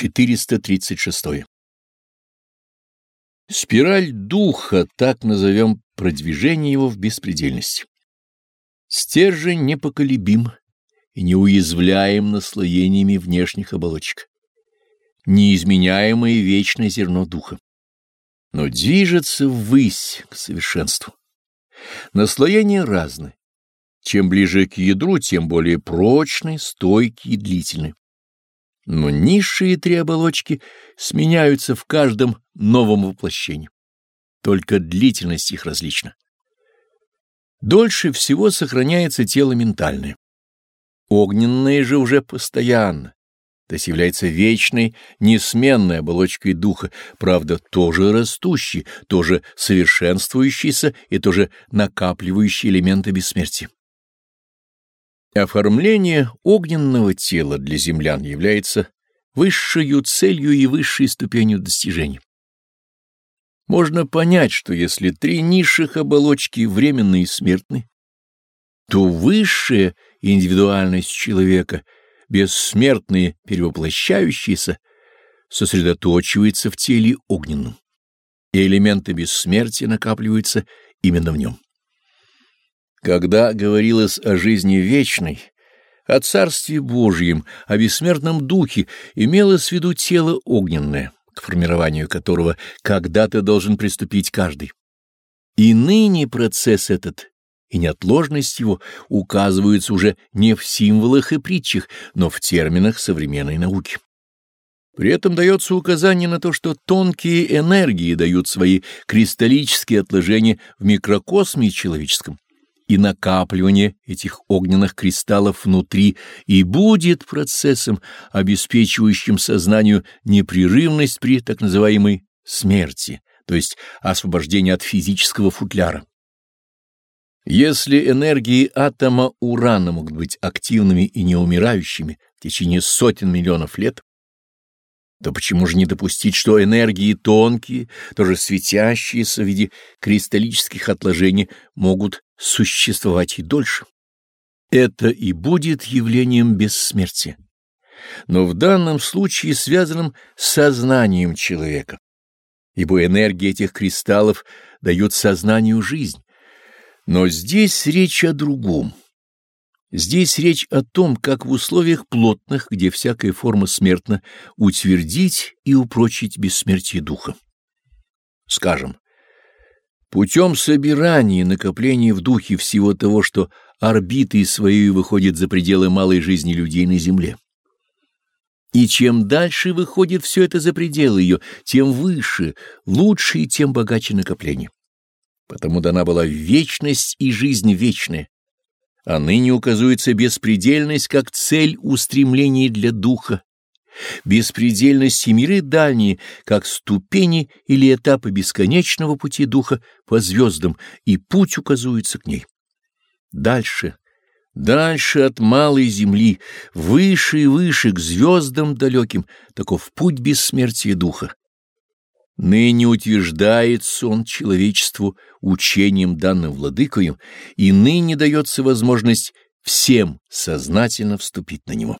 436. Спираль духа, так назовем продвижение его в беспредельность. Стержень непоколебим и неуязвляем наслоениями внешних оболочек. Неизменяемое вечное зерно духа. Но движется ввысь к совершенству. Наслоения разны. Чем ближе к ядру, тем более прочный, стойкий и длительный. Но низшие три оболочки сменяются в каждом новом воплощении. Только длительность их различна. Дольше всего сохраняется тело ментальное. Огненное же уже постоянно, то есть является вечной, несменной оболочкой духа, правда, тоже растущей, тоже совершенствующейся и тоже накапливающей элементы бессмертия. Оформление огненного тела для землян является высшей целью и высшей ступенью достижения. Можно понять, что если три низших оболочки временные и смертны, то высшая индивидуальность человека, бессмертные, перевоплощающиеся, сосредоточивается в теле огненном, и элементы бессмертия накапливаются именно в нем. Когда говорилось о жизни вечной, о Царстве Божьем, о бессмертном Духе, имелось в виду тело огненное, к формированию которого когда-то должен приступить каждый. И ныне процесс этот и неотложность его указываются уже не в символах и притчах, но в терминах современной науки. При этом дается указание на то, что тонкие энергии дают свои кристаллические отложения в микрокосме человеческом и накапливание этих огненных кристаллов внутри и будет процессом, обеспечивающим сознанию непрерывность при так называемой смерти, то есть освобождение от физического футляра. Если энергии атома урана могут быть активными и неумирающими в течение сотен миллионов лет, то почему же не допустить, что энергии тонкие, тоже светящиеся в виде кристаллических отложений, могут существовать и дольше? Это и будет явлением бессмертия, но в данном случае связанным с сознанием человека, ибо энергии этих кристаллов дают сознанию жизнь. Но здесь речь о другом. Здесь речь о том, как в условиях плотных, где всякая форма смертна, утвердить и упрочить бессмертие духа. Скажем, путем собирания и накопления в духе всего того, что орбитой своей выходит за пределы малой жизни людей на Земле. И чем дальше выходит все это за пределы ее, тем выше, лучше и тем богаче накопление. Потому дана была вечность и жизнь вечная, а ныне указывается беспредельность как цель устремлений для духа, беспредельность и миры дальние, как ступени или этапы бесконечного пути духа по звездам, и путь указывается к ней. Дальше, дальше от малой земли, выше и выше к звездам далеким, таков путь бессмертия духа. Ныне утверждается он человечеству учением данным владыкою, и ныне дается возможность всем сознательно вступить на него.